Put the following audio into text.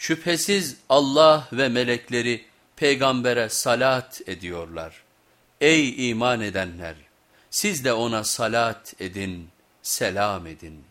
Şüphesiz Allah ve melekleri peygambere salat ediyorlar. Ey iman edenler! Siz de ona salat edin, selam edin.''